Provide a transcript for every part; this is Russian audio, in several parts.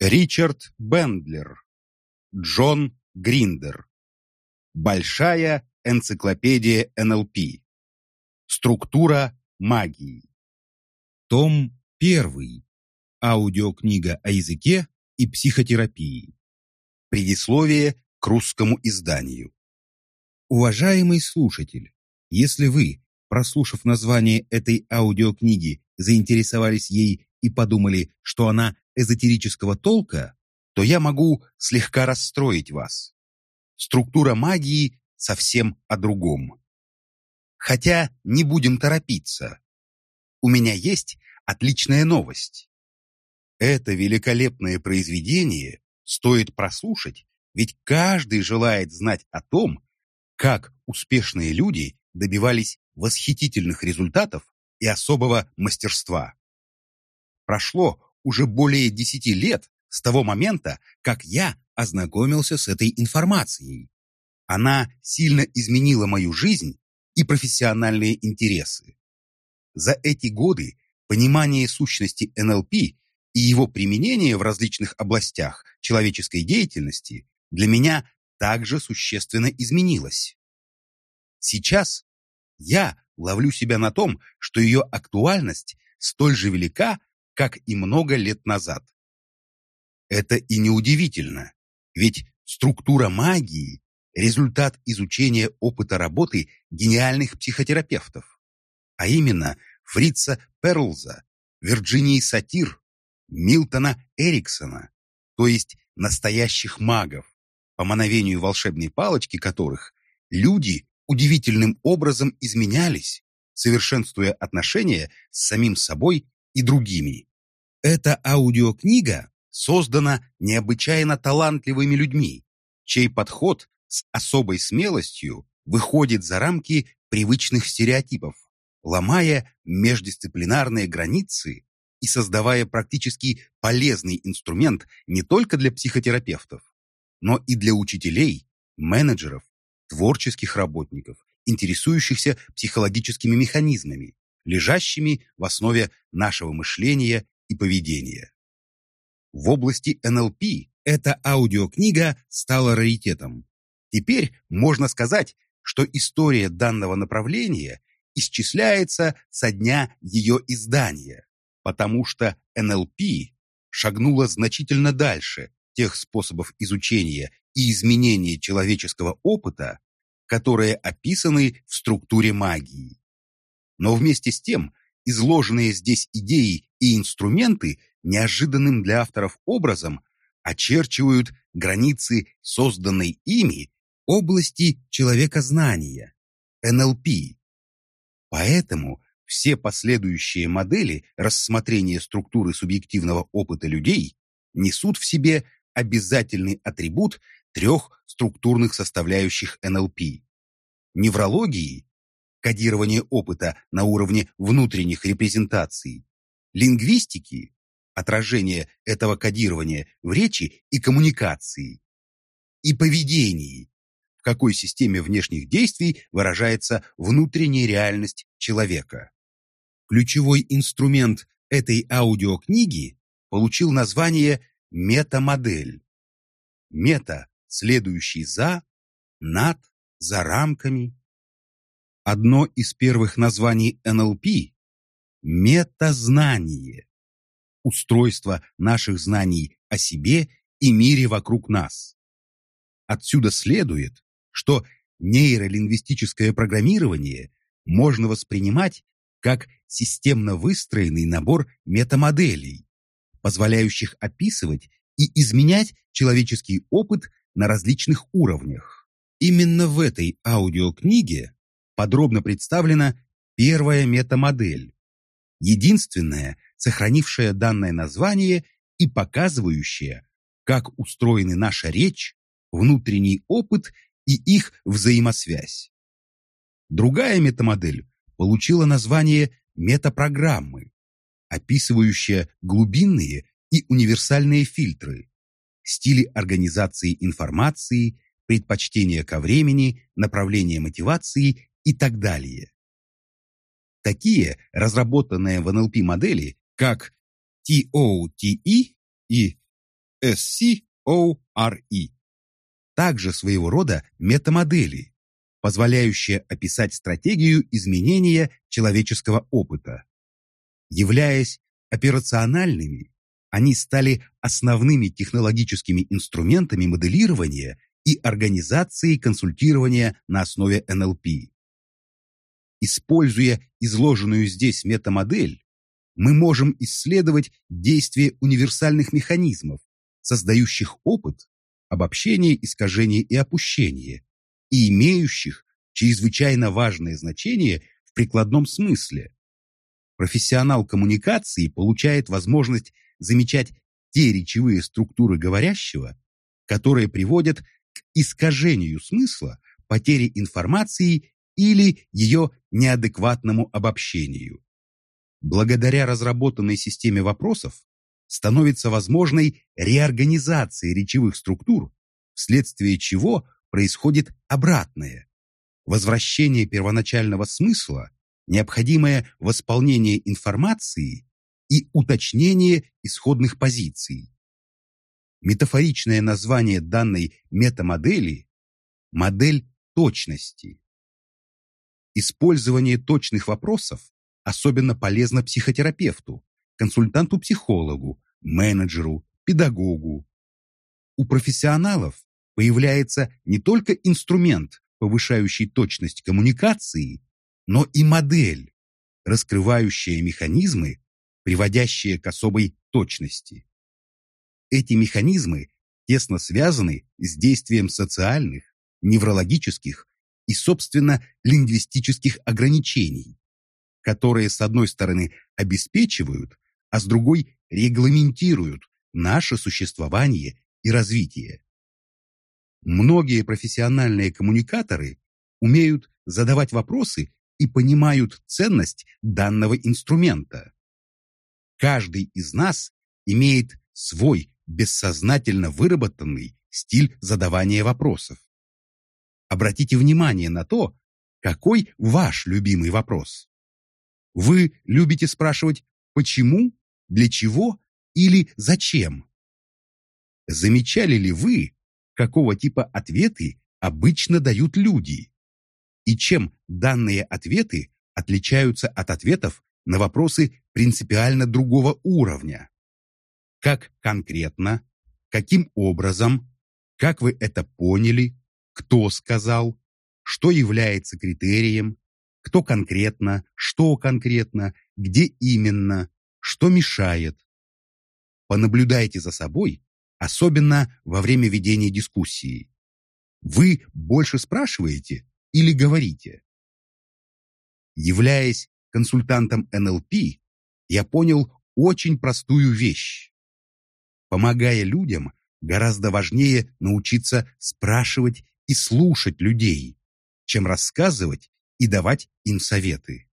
Ричард Бендлер. Джон Гриндер. Большая энциклопедия НЛП. Структура магии. Том 1. Аудиокнига о языке и психотерапии. Предисловие к русскому изданию. Уважаемый слушатель, если вы, прослушав название этой аудиокниги, заинтересовались ей и подумали, что она эзотерического толка, то я могу слегка расстроить вас. Структура магии совсем о другом. Хотя не будем торопиться. У меня есть отличная новость. Это великолепное произведение стоит прослушать, ведь каждый желает знать о том, как успешные люди добивались восхитительных результатов и особого мастерства. Прошло уже более десяти лет с того момента, как я ознакомился с этой информацией. Она сильно изменила мою жизнь и профессиональные интересы. За эти годы понимание сущности НЛП и его применение в различных областях человеческой деятельности для меня также существенно изменилось. Сейчас я ловлю себя на том, что ее актуальность столь же велика, как и много лет назад. Это и неудивительно, ведь структура магии – результат изучения опыта работы гениальных психотерапевтов, а именно Фрица Перлза, Вирджинии Сатир, Милтона Эриксона, то есть настоящих магов, по мановению волшебной палочки которых люди удивительным образом изменялись, совершенствуя отношения с самим собой и другими. Эта аудиокнига создана необычайно талантливыми людьми, чей подход с особой смелостью выходит за рамки привычных стереотипов, ломая междисциплинарные границы и создавая практически полезный инструмент не только для психотерапевтов, но и для учителей, менеджеров, творческих работников, интересующихся психологическими механизмами, лежащими в основе нашего мышления и поведения. В области НЛП эта аудиокнига стала раритетом. Теперь можно сказать, что история данного направления исчисляется со дня ее издания, потому что НЛП шагнула значительно дальше тех способов изучения и изменения человеческого опыта, которые описаны в структуре магии. Но вместе с тем изложенные здесь идеи и инструменты неожиданным для авторов образом очерчивают границы созданной ими области человекознания, НЛП. Поэтому все последующие модели рассмотрения структуры субъективного опыта людей несут в себе обязательный атрибут трех структурных составляющих НЛП. Неврологии кодирование опыта на уровне внутренних репрезентаций, лингвистики, отражение этого кодирования в речи и коммуникации, и поведении, в какой системе внешних действий выражается внутренняя реальность человека. Ключевой инструмент этой аудиокниги получил название метамодель. Мета, следующий за, над, за рамками, Одно из первых названий НЛП – метазнание, устройство наших знаний о себе и мире вокруг нас. Отсюда следует, что нейролингвистическое программирование можно воспринимать как системно выстроенный набор метамоделей, позволяющих описывать и изменять человеческий опыт на различных уровнях. Именно в этой аудиокниге подробно представлена первая метамодель, единственная, сохранившая данное название и показывающая, как устроены наша речь, внутренний опыт и их взаимосвязь. Другая метамодель получила название метапрограммы, описывающая глубинные и универсальные фильтры, стили организации информации, предпочтения ко времени, направление мотивации и так далее. Такие разработанные в НЛП модели, как TOTE и SCORE. Также своего рода метамодели, позволяющие описать стратегию изменения человеческого опыта. Являясь операциональными, они стали основными технологическими инструментами моделирования и организации консультирования на основе НЛП. Используя изложенную здесь метамодель, мы можем исследовать действие универсальных механизмов, создающих опыт, обобщение, искажение и опущение, и имеющих чрезвычайно важное значение в прикладном смысле. Профессионал коммуникации получает возможность замечать те речевые структуры говорящего, которые приводят к искажению смысла, потере информации или ее неадекватному обобщению. Благодаря разработанной системе вопросов становится возможной реорганизация речевых структур, вследствие чего происходит обратное – возвращение первоначального смысла, необходимое восполнение информации и уточнение исходных позиций. Метафоричное название данной метамодели – модель точности. Использование точных вопросов особенно полезно психотерапевту, консультанту-психологу, менеджеру, педагогу. У профессионалов появляется не только инструмент, повышающий точность коммуникации, но и модель, раскрывающая механизмы, приводящие к особой точности. Эти механизмы тесно связаны с действием социальных, неврологических и, собственно, лингвистических ограничений, которые, с одной стороны, обеспечивают, а с другой регламентируют наше существование и развитие. Многие профессиональные коммуникаторы умеют задавать вопросы и понимают ценность данного инструмента. Каждый из нас имеет свой бессознательно выработанный стиль задавания вопросов. Обратите внимание на то, какой ваш любимый вопрос. Вы любите спрашивать «почему?», «для чего?» или «зачем?». Замечали ли вы, какого типа ответы обычно дают люди? И чем данные ответы отличаются от ответов на вопросы принципиально другого уровня? Как конкретно, каким образом, как вы это поняли, кто сказал, что является критерием, кто конкретно, что конкретно, где именно, что мешает. Понаблюдайте за собой, особенно во время ведения дискуссии. Вы больше спрашиваете или говорите? Являясь консультантом НЛП, я понял очень простую вещь. Помогая людям, гораздо важнее научиться спрашивать и слушать людей, чем рассказывать и давать им советы.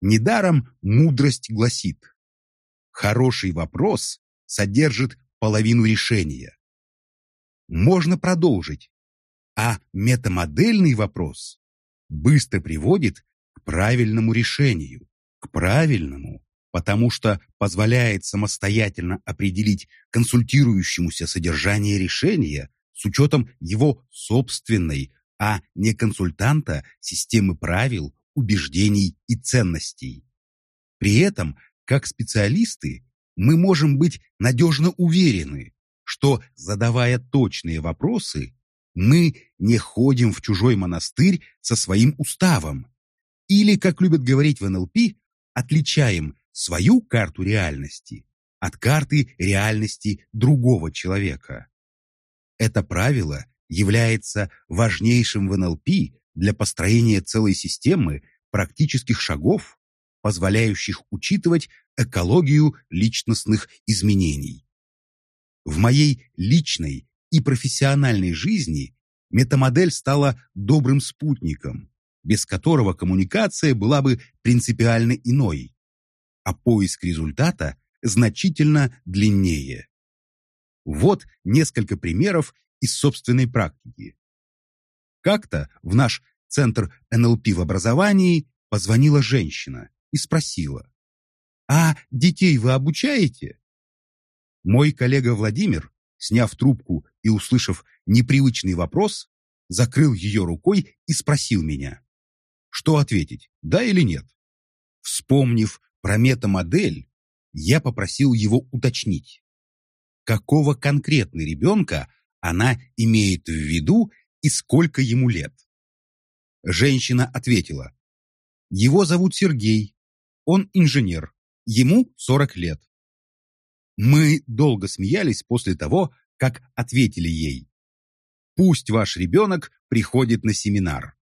Недаром мудрость гласит, хороший вопрос содержит половину решения. Можно продолжить, а метамодельный вопрос быстро приводит к правильному решению, к правильному, потому что позволяет самостоятельно определить консультирующемуся содержание решения с учетом его собственной а не консультанта системы правил, убеждений и ценностей. При этом, как специалисты, мы можем быть надежно уверены, что, задавая точные вопросы, мы не ходим в чужой монастырь со своим уставом или, как любят говорить в НЛП, отличаем свою карту реальности от карты реальности другого человека. Это правило является важнейшим в НЛП для построения целой системы практических шагов, позволяющих учитывать экологию личностных изменений. В моей личной и профессиональной жизни метамодель стала добрым спутником, без которого коммуникация была бы принципиально иной, а поиск результата значительно длиннее. Вот несколько примеров из собственной практики. Как-то в наш центр НЛП в образовании позвонила женщина и спросила, «А детей вы обучаете?» Мой коллега Владимир, сняв трубку и услышав непривычный вопрос, закрыл ее рукой и спросил меня, что ответить, да или нет. Вспомнив про метамодель, я попросил его уточнить, какого конкретно ребенка она имеет в виду и сколько ему лет. Женщина ответила, его зовут Сергей, он инженер, ему 40 лет. Мы долго смеялись после того, как ответили ей. Пусть ваш ребенок приходит на семинар.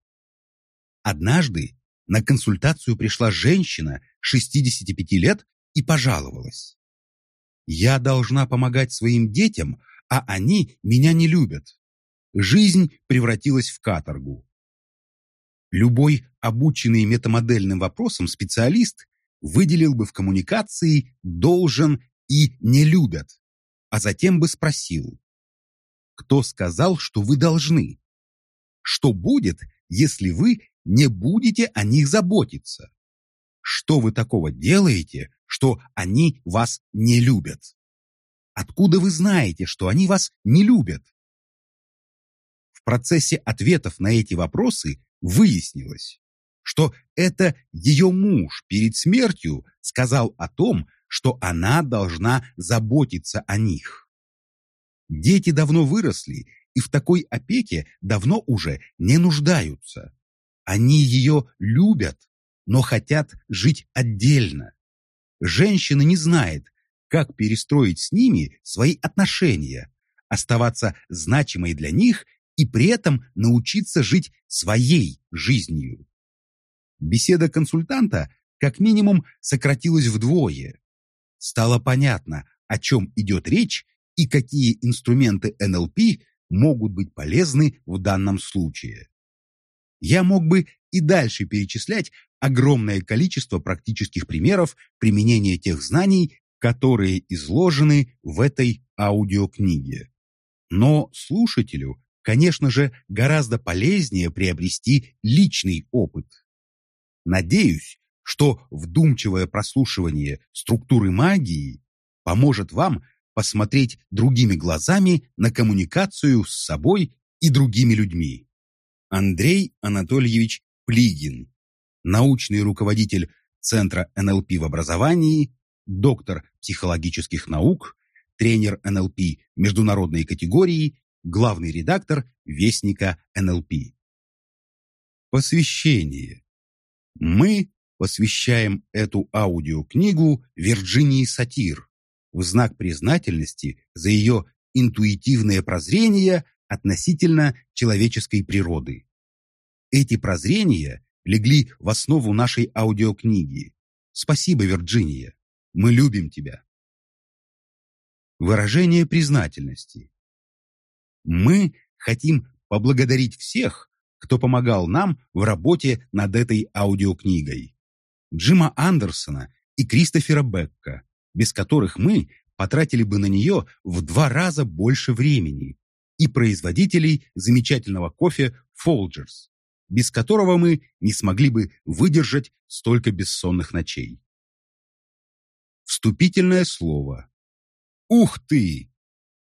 Однажды на консультацию пришла женщина 65 лет и пожаловалась. Я должна помогать своим детям, а они меня не любят. Жизнь превратилась в каторгу. Любой обученный метамодельным вопросам специалист выделил бы в коммуникации «должен» и «не любят», а затем бы спросил, кто сказал, что вы должны? Что будет, если вы не будете о них заботиться? Что вы такого делаете, что они вас не любят? Откуда вы знаете, что они вас не любят? В процессе ответов на эти вопросы выяснилось, что это ее муж перед смертью сказал о том, что она должна заботиться о них. Дети давно выросли и в такой опеке давно уже не нуждаются. Они ее любят, но хотят жить отдельно. Женщина не знает, как перестроить с ними свои отношения, оставаться значимой для них и при этом научиться жить своей жизнью. Беседа консультанта как минимум сократилась вдвое. Стало понятно, о чем идет речь и какие инструменты НЛП могут быть полезны в данном случае. Я мог бы и дальше перечислять огромное количество практических примеров применения тех знаний, которые изложены в этой аудиокниге. Но слушателю конечно же, гораздо полезнее приобрести личный опыт. Надеюсь, что вдумчивое прослушивание структуры магии поможет вам посмотреть другими глазами на коммуникацию с собой и другими людьми. Андрей Анатольевич Плигин, научный руководитель Центра НЛП в образовании, доктор психологических наук, тренер НЛП международной категории главный редактор Вестника НЛП. Посвящение. Мы посвящаем эту аудиокнигу Вирджинии Сатир в знак признательности за ее интуитивное прозрение относительно человеческой природы. Эти прозрения легли в основу нашей аудиокниги. Спасибо, Вирджиния. Мы любим тебя. Выражение признательности. Мы хотим поблагодарить всех, кто помогал нам в работе над этой аудиокнигой. Джима Андерсона и Кристофера Бекка, без которых мы потратили бы на нее в два раза больше времени, и производителей замечательного кофе Folgers, без которого мы не смогли бы выдержать столько бессонных ночей. Вступительное слово. Ух ты!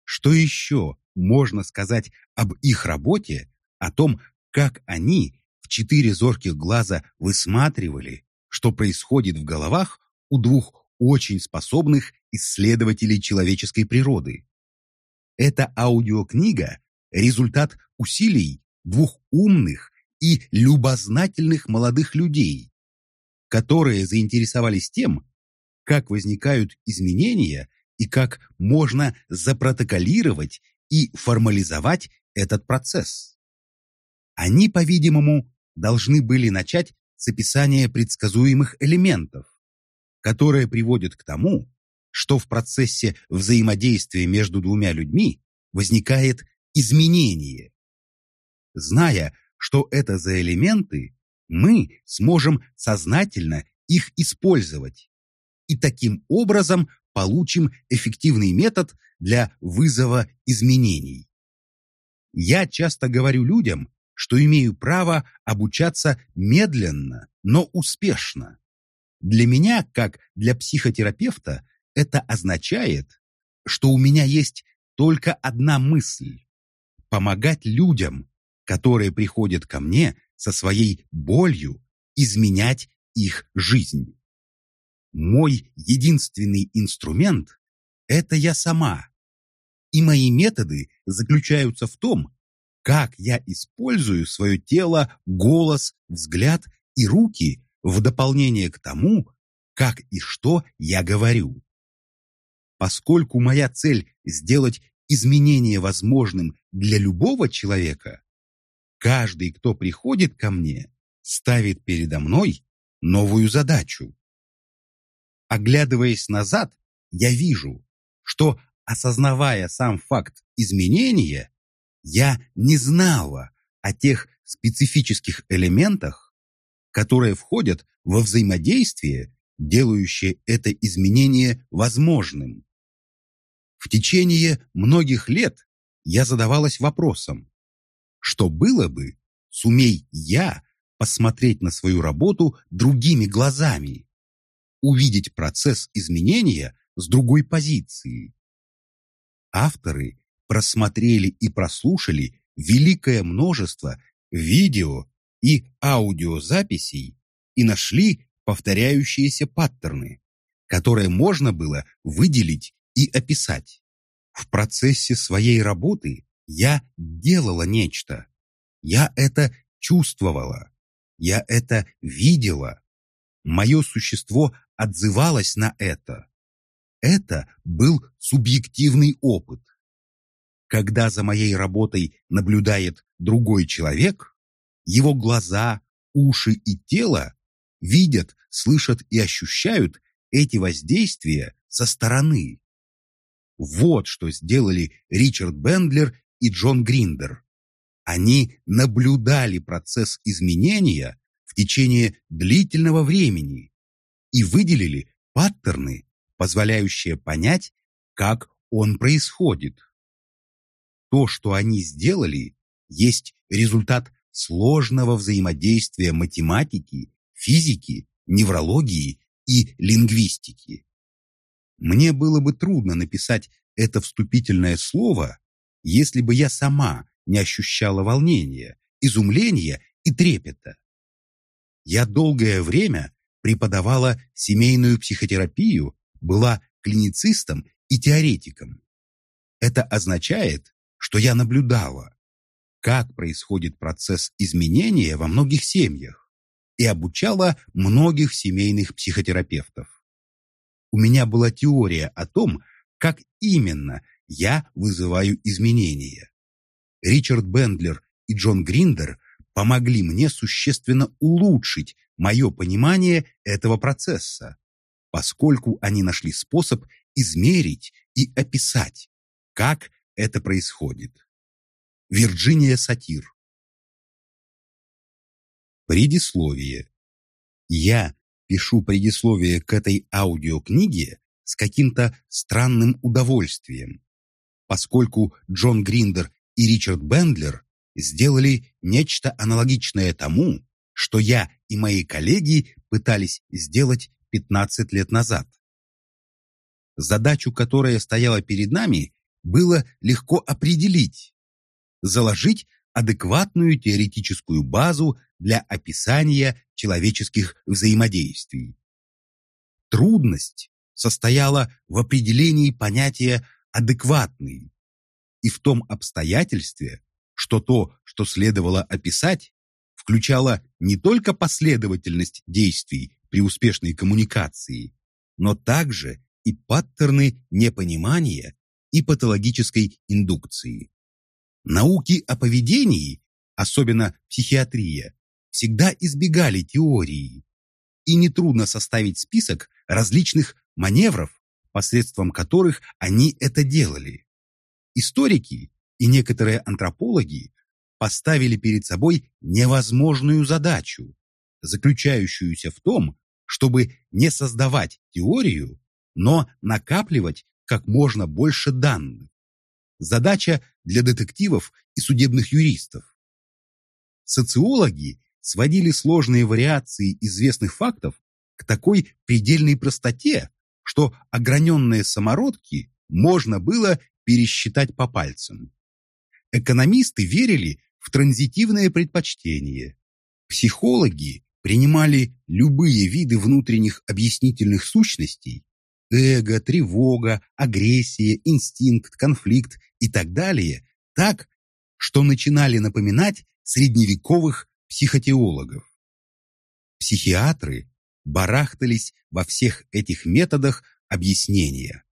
Что еще можно сказать об их работе, о том, как они в четыре зорких глаза высматривали, что происходит в головах у двух очень способных исследователей человеческой природы. Эта аудиокнига – результат усилий двух умных и любознательных молодых людей, которые заинтересовались тем, как возникают изменения и как можно запротоколировать и формализовать этот процесс. Они, по-видимому, должны были начать с описания предсказуемых элементов, которые приводят к тому, что в процессе взаимодействия между двумя людьми возникает изменение. Зная, что это за элементы, мы сможем сознательно их использовать и таким образом получим эффективный метод для вызова изменений. Я часто говорю людям, что имею право обучаться медленно, но успешно. Для меня, как для психотерапевта, это означает, что у меня есть только одна мысль – помогать людям, которые приходят ко мне со своей болью, изменять их жизнь. Мой единственный инструмент – это я сама. И мои методы заключаются в том, как я использую свое тело, голос, взгляд и руки в дополнение к тому, как и что я говорю. Поскольку моя цель сделать изменение возможным для любого человека, каждый, кто приходит ко мне, ставит передо мной новую задачу. Оглядываясь назад, я вижу, что, осознавая сам факт изменения, я не знала о тех специфических элементах, которые входят во взаимодействие, делающее это изменение возможным. В течение многих лет я задавалась вопросом, что было бы, сумей я посмотреть на свою работу другими глазами, увидеть процесс изменения с другой позиции. Авторы просмотрели и прослушали великое множество видео и аудиозаписей и нашли повторяющиеся паттерны, которые можно было выделить и описать. В процессе своей работы я делала нечто. Я это чувствовала. Я это видела. Мое существо отзывалось на это. Это был субъективный опыт. Когда за моей работой наблюдает другой человек, его глаза, уши и тело видят, слышат и ощущают эти воздействия со стороны. Вот что сделали Ричард Бендлер и Джон Гриндер. Они наблюдали процесс изменения в течение длительного времени и выделили паттерны, позволяющие понять, как он происходит. То, что они сделали, есть результат сложного взаимодействия математики, физики, неврологии и лингвистики. Мне было бы трудно написать это вступительное слово, если бы я сама не ощущала волнения, изумления и трепета. Я долгое время преподавала семейную психотерапию, была клиницистом и теоретиком. Это означает, что я наблюдала, как происходит процесс изменения во многих семьях и обучала многих семейных психотерапевтов. У меня была теория о том, как именно я вызываю изменения. Ричард Бендлер и Джон Гриндер помогли мне существенно улучшить мое понимание этого процесса, поскольку они нашли способ измерить и описать, как это происходит. Вирджиния Сатир Предисловие. Я пишу предисловие к этой аудиокниге с каким-то странным удовольствием, поскольку Джон Гриндер и Ричард Бендлер сделали нечто аналогичное тому, что я и мои коллеги пытались сделать 15 лет назад. Задачу, которая стояла перед нами, было легко определить, заложить адекватную теоретическую базу для описания человеческих взаимодействий. Трудность состояла в определении понятия «адекватный» и в том обстоятельстве, что то, что следовало описать, включало не только последовательность действий при успешной коммуникации, но также и паттерны непонимания и патологической индукции. Науки о поведении, особенно психиатрия, всегда избегали теории, и нетрудно составить список различных маневров, посредством которых они это делали. Историки и некоторые антропологи поставили перед собой невозможную задачу, заключающуюся в том, чтобы не создавать теорию, но накапливать как можно больше данных. Задача для детективов и судебных юристов. Социологи сводили сложные вариации известных фактов к такой предельной простоте, что ограненные самородки можно было пересчитать по пальцам. Экономисты верили в транзитивное предпочтение. Психологи принимали любые виды внутренних объяснительных сущностей – эго, тревога, агрессия, инстинкт, конфликт и так далее – так, что начинали напоминать средневековых психотеологов. Психиатры барахтались во всех этих методах объяснения.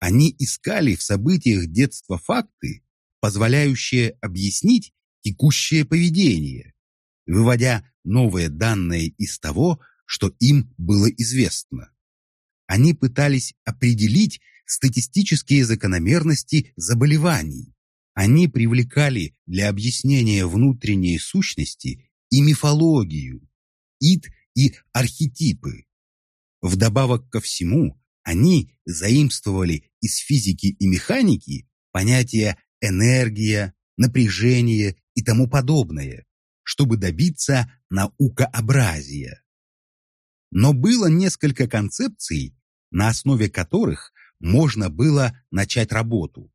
Они искали в событиях детства факты, позволяющие объяснить текущее поведение, выводя новые данные из того, что им было известно. Они пытались определить статистические закономерности заболеваний. Они привлекали для объяснения внутренней сущности и мифологию, ид и архетипы. Вдобавок ко всему, они заимствовали из физики и механики понятия энергия, напряжение и тому подобное, чтобы добиться наукообразия. Но было несколько концепций, на основе которых можно было начать работу.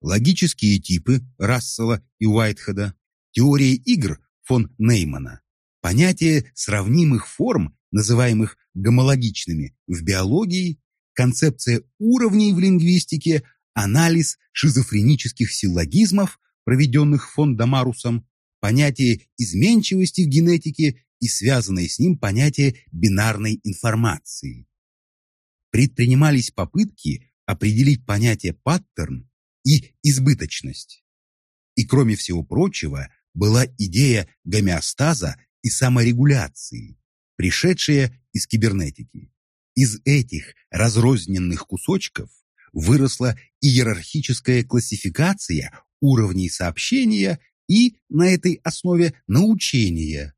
Логические типы Рассела и Уайтхеда, теория игр фон Неймана, понятие сравнимых форм, называемых гомологичными в биологии, концепция уровней в лингвистике, анализ шизофренических силлогизмов, проведенных фон Дамарусом, понятие изменчивости в генетике и связанное с ним понятие бинарной информации. Предпринимались попытки определить понятие паттерн и избыточность. И кроме всего прочего, была идея гомеостаза и саморегуляции, пришедшая из кибернетики. Из этих разрозненных кусочков выросла иерархическая классификация уровней сообщения и на этой основе научения.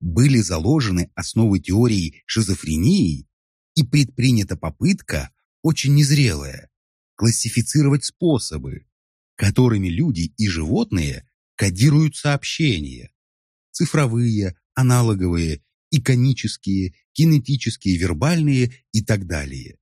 Были заложены основы теории шизофрении и предпринята попытка, очень незрелая, классифицировать способы, которыми люди и животные кодируют сообщения. Цифровые, аналоговые, иконические, кинетические, вербальные и так далее.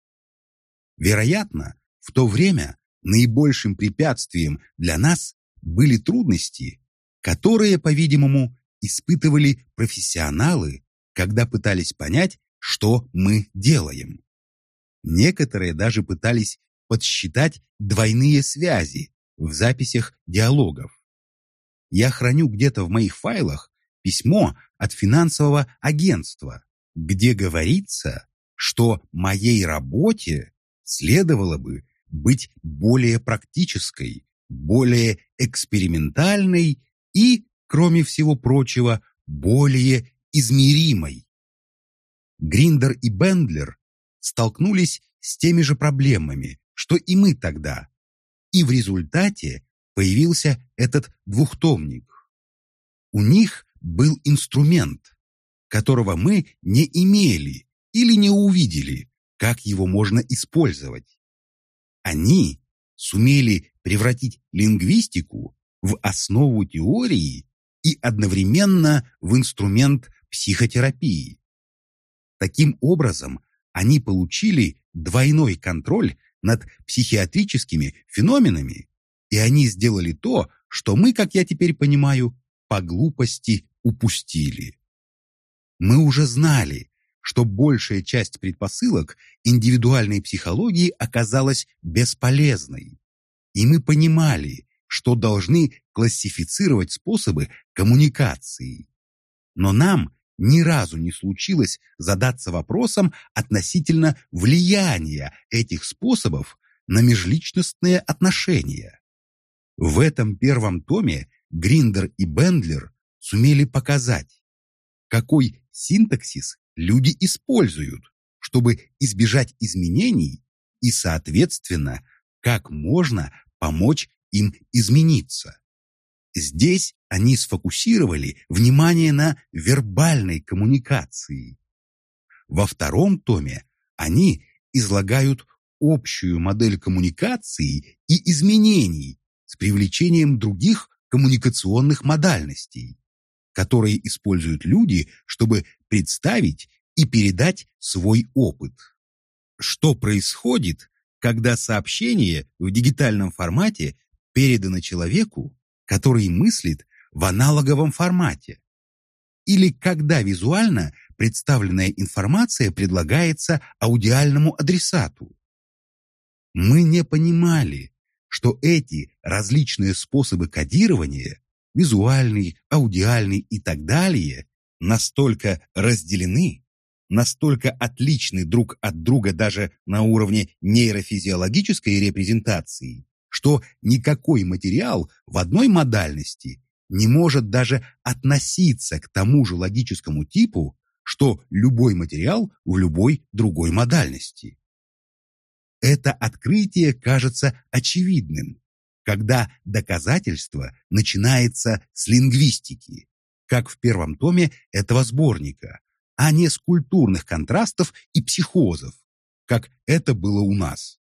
Вероятно, в то время наибольшим препятствием для нас были трудности, которые, по-видимому, испытывали профессионалы, когда пытались понять, что мы делаем. Некоторые даже пытались подсчитать двойные связи в записях диалогов. Я храню где-то в моих файлах письмо от финансового агентства, где говорится, что моей работе следовало бы быть более практической, более экспериментальной и, кроме всего прочего, более измеримой. Гриндер и Бендлер столкнулись с теми же проблемами, что и мы тогда, и в результате появился этот двухтомник. У них был инструмент, которого мы не имели или не увидели, как его можно использовать. Они сумели превратить лингвистику в основу теории и одновременно в инструмент психотерапии. Таким образом, они получили двойной контроль над психиатрическими феноменами, и они сделали то, что мы, как я теперь понимаю, по глупости упустили. Мы уже знали, что большая часть предпосылок индивидуальной психологии оказалась бесполезной. И мы понимали, что должны классифицировать способы коммуникации. Но нам ни разу не случилось задаться вопросом относительно влияния этих способов на межличностные отношения. В этом первом томе Гриндер и Бендлер сумели показать, какой синтаксис люди используют, чтобы избежать изменений и, соответственно, как можно помочь им измениться. Здесь они сфокусировали внимание на вербальной коммуникации. Во втором томе они излагают общую модель коммуникации и изменений с привлечением других коммуникационных модальностей которые используют люди, чтобы представить и передать свой опыт. Что происходит, когда сообщение в дигитальном формате передано человеку, который мыслит в аналоговом формате. Или когда визуально представленная информация предлагается аудиальному адресату. Мы не понимали, что эти различные способы кодирования, визуальный, аудиальный и так далее, настолько разделены, настолько отличны друг от друга даже на уровне нейрофизиологической репрезентации, что никакой материал в одной модальности не может даже относиться к тому же логическому типу, что любой материал в любой другой модальности. Это открытие кажется очевидным, когда доказательство начинается с лингвистики, как в первом томе этого сборника, а не с культурных контрастов и психозов, как это было у нас.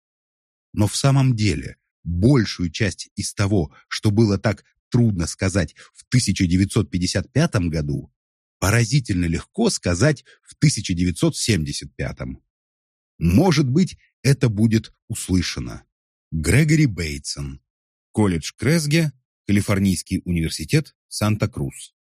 Но в самом деле большую часть из того, что было так трудно сказать в 1955 году, поразительно легко сказать в 1975. Может быть, это будет услышано. Грегори Бейтсон. Колледж Кресге, Калифорнийский университет, Санта-Крус.